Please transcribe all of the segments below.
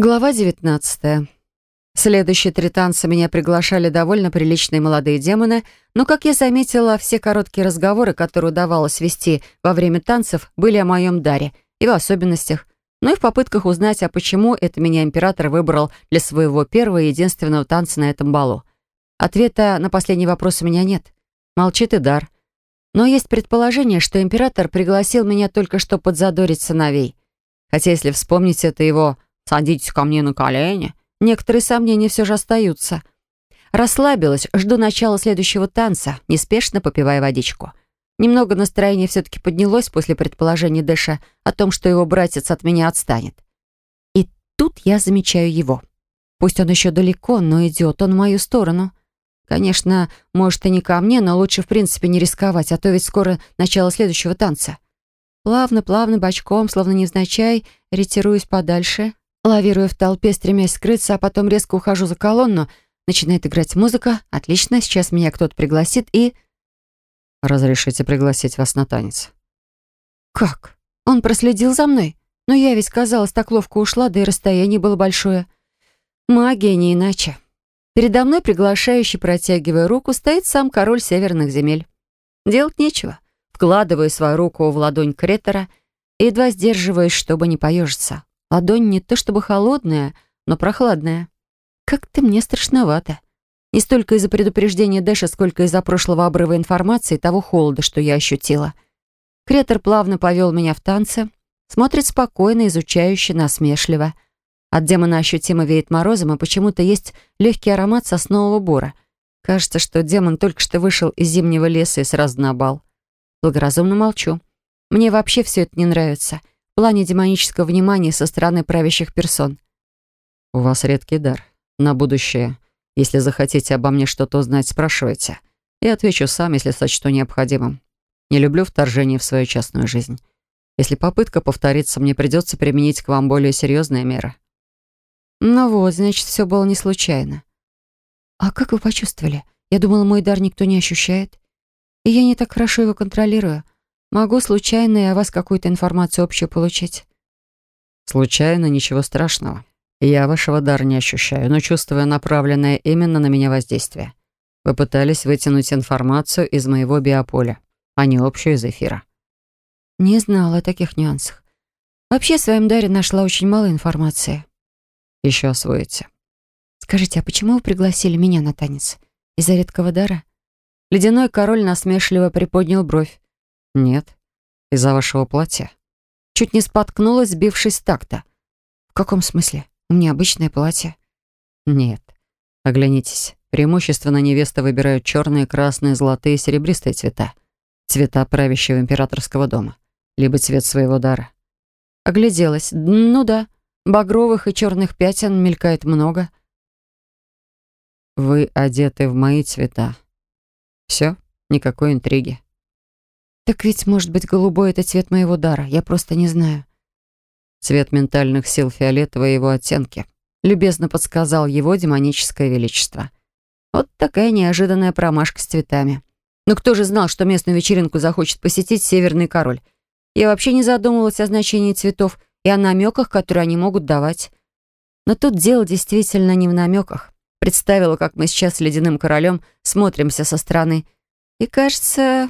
Глава 19. Следующие три танца меня приглашали довольно приличные молодые демоны, но, как я заметила, все короткие разговоры, которые удавалось вести во время танцев, были о моем даре и в особенностях, но и в попытках узнать, а почему это меня император выбрал для своего первого и единственного танца на этом балу. Ответа на последний вопрос у меня нет. Молчит и дар. Но есть предположение, что император пригласил меня только что подзадорить сыновей. Хотя, если вспомнить это его «садитесь ко мне на колени», некоторые сомнения все же остаются. Расслабилась, жду начала следующего танца, неспешно попивая водичку. Немного настроение все-таки поднялось после предположения Дэша о том, что его братец от меня отстанет. И тут я замечаю его. Пусть он еще далеко, но идет он в мою сторону. Конечно, может и не ко мне, но лучше в принципе не рисковать, а то ведь скоро начало следующего танца. Плавно-плавно, бочком, словно невзначай, ретируюсь подальше, лавируя в толпе, стремясь скрыться, а потом резко ухожу за колонну. Начинает играть музыка. Отлично, сейчас меня кто-то пригласит и... «Разрешите пригласить вас на танец?» «Как? Он проследил за мной? Но я ведь, казалось, так ловко ушла, да и расстояние было большое. Магия не иначе». Передо мной, приглашающий, протягивая руку, стоит сам король северных земель. Делать нечего. Вкладываю свою руку в ладонь Кретера и едва сдерживаюсь, чтобы не поежиться. Ладонь не то чтобы холодная, но прохладная. Как-то мне страшновато. Не столько из-за предупреждения Дэша, сколько из-за прошлого обрыва информации и того холода, что я ощутила. Кретер плавно повел меня в танце, смотрит спокойно, изучающе, насмешливо — от демона ощутимо веет морозом, и почему-то есть легкий аромат соснового бора. Кажется, что демон только что вышел из зимнего леса и сразу на бал. Благоразумно молчу. Мне вообще все это не нравится. Плане демонического внимания со стороны правящих персон. «У вас редкий дар. На будущее. Если захотите обо мне что-то узнать, спрашивайте. Я отвечу сам, если сочту необходимым. Не люблю вторжение в свою частную жизнь. Если попытка повторится, мне придется применить к вам более серьезные меры». Ну вот, значит, все было не случайно. А как вы почувствовали? Я думала, мой дар никто не ощущает. И я не так хорошо его контролирую. Могу случайно и о вас какую-то информацию общую получить. Случайно, ничего страшного. Я вашего дара не ощущаю, но чувствую направленное именно на меня воздействие. Вы пытались вытянуть информацию из моего биополя, а не общую из эфира. Не знала о таких нюансах. Вообще, в своем даре нашла очень мало информации еще освоите. Скажите, а почему вы пригласили меня на танец? Из-за редкого дара? Ледяной король насмешливо приподнял бровь. Нет, из-за вашего платья. Чуть не споткнулась, сбившись с такта. В каком смысле? У меня обычное платье. Нет. Оглянитесь. Преимущественно невесты выбирают черные, красные, золотые и серебристые цвета. Цвета правящего императорского дома. Либо цвет своего дара. Огляделась. Ну да. Багровых и черных пятен мелькает много. Вы одеты в мои цвета. Все, никакой интриги. Так ведь, может быть, голубой — это цвет моего дара. Я просто не знаю. Цвет ментальных сил фиолетовой его оттенки. Любезно подсказал его демоническое величество. Вот такая неожиданная промашка с цветами. Но кто же знал, что местную вечеринку захочет посетить Северный Король? Я вообще не задумывалась о значении цветов и о намеках, которые они могут давать. Но тут дело действительно не в намеках. Представила, как мы сейчас с Ледяным Королем смотримся со стороны. И кажется,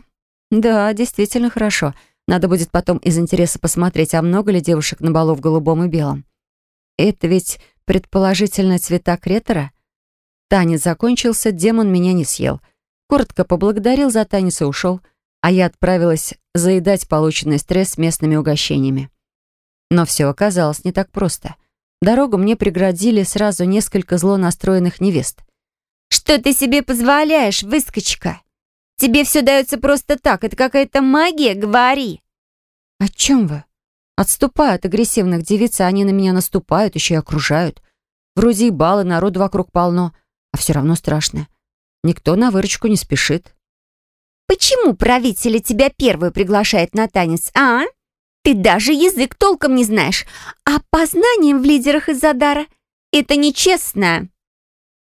да, действительно хорошо. Надо будет потом из интереса посмотреть, а много ли девушек на балу в голубом и белом. Это ведь предположительно цвета кретера? Танец закончился, демон меня не съел. Коротко поблагодарил за танец и ушел, а я отправилась заедать полученный стресс местными угощениями. Но все оказалось не так просто. Дорогу мне преградили сразу несколько зло настроенных невест. «Что ты себе позволяешь, выскочка? Тебе все дается просто так, это какая-то магия, говори!» «О чем вы?» Отступают агрессивных девиц, а они на меня наступают, еще и окружают. Вроде и балы, народу вокруг полно, а все равно страшно. Никто на выручку не спешит. «Почему правитель тебя первую приглашает на танец, а?» Ты даже язык толком не знаешь, а познанием в лидерах из-за дара это нечестно.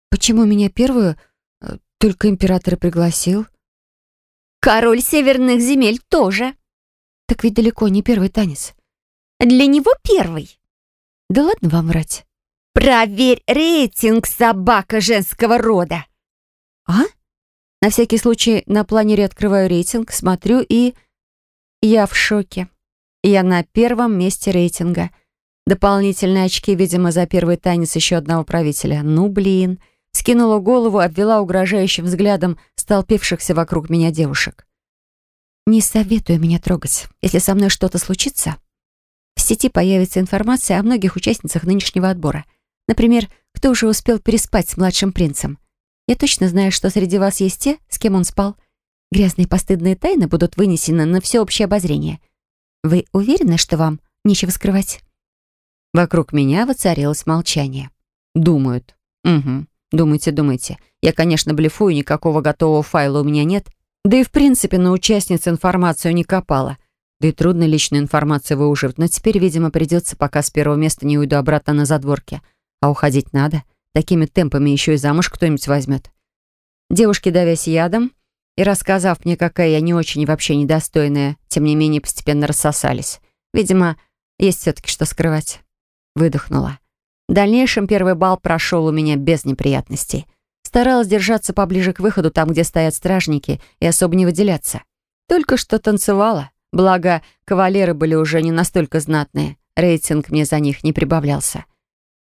Почему меня первую э, только император и пригласил? Король северных земель тоже. Так ведь далеко не первый танец. Для него первый. Да ладно вам врать. Проверь рейтинг собака женского рода. А? На всякий случай на планере открываю рейтинг, смотрю и... Я в шоке. Я на первом месте рейтинга. Дополнительные очки, видимо, за первый танец еще одного правителя. Ну, блин. Скинула голову, обвела угрожающим взглядом столпившихся вокруг меня девушек. Не советую меня трогать. Если со мной что-то случится, в сети появится информация о многих участницах нынешнего отбора. Например, кто уже успел переспать с младшим принцем. Я точно знаю, что среди вас есть те, с кем он спал. Грязные постыдные тайны будут вынесены на всеобщее обозрение. Вы уверены, что вам нечего скрывать? Вокруг меня воцарилось молчание. Думают. Угу. Думайте, думайте. Я, конечно, блефую, никакого готового файла у меня нет. Да и в принципе на участниц информацию не копала. Да и трудно личную информацию выуживать. Но теперь, видимо, придется, пока с первого места не уйду обратно на задворки. А уходить надо. Такими темпами еще и замуж кто-нибудь возьмет. Девушки, давясь ядом и рассказав мне, какая я не очень и вообще недостойная, тем не менее постепенно рассосались. Видимо, есть все-таки что скрывать. Выдохнула. В дальнейшем первый бал прошел у меня без неприятностей. Старалась держаться поближе к выходу, там, где стоят стражники, и особо не выделяться. Только что танцевала. Благо, кавалеры были уже не настолько знатные. Рейтинг мне за них не прибавлялся.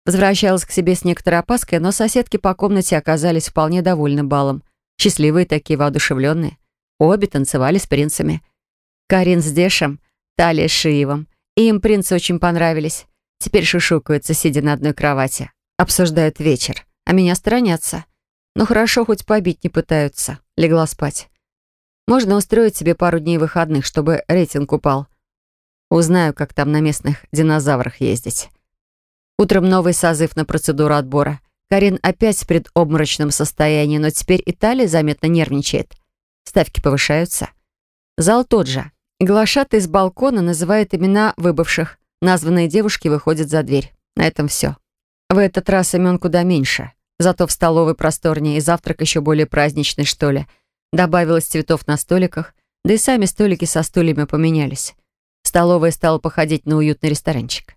Возвращалась к себе с некоторой опаской, но соседки по комнате оказались вполне довольны балом. Счастливые такие, воодушевленные. Обе танцевали с принцами. Карин с Дешем, Талия с Шиевом. И им принцы очень понравились. Теперь шушукаются, сидя на одной кровати. Обсуждают вечер, а меня сторонятся. Но хорошо, хоть побить не пытаются. Легла спать. Можно устроить себе пару дней выходных, чтобы рейтинг упал. Узнаю, как там на местных динозаврах ездить. Утром новый созыв на процедуру отбора. Карин опять в предобморочном состоянии, но теперь Италия заметно нервничает. Ставки повышаются. Зал тот же. Глашатый с балкона называет имена выбывших. Названные девушки выходят за дверь. На этом все. В этот раз имен куда меньше. Зато в столовой просторнее и завтрак еще более праздничный, что ли. Добавилось цветов на столиках, да и сами столики со стульями поменялись. Столовая стала походить на уютный ресторанчик.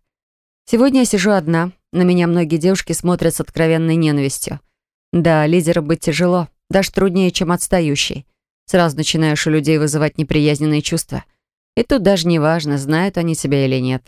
Сегодня я сижу одна. На меня многие девушки смотрят с откровенной ненавистью. Да, лидером быть тяжело, даже труднее, чем отстающий. Сразу начинаешь у людей вызывать неприязненные чувства. И тут даже не важно, знают они себя или нет.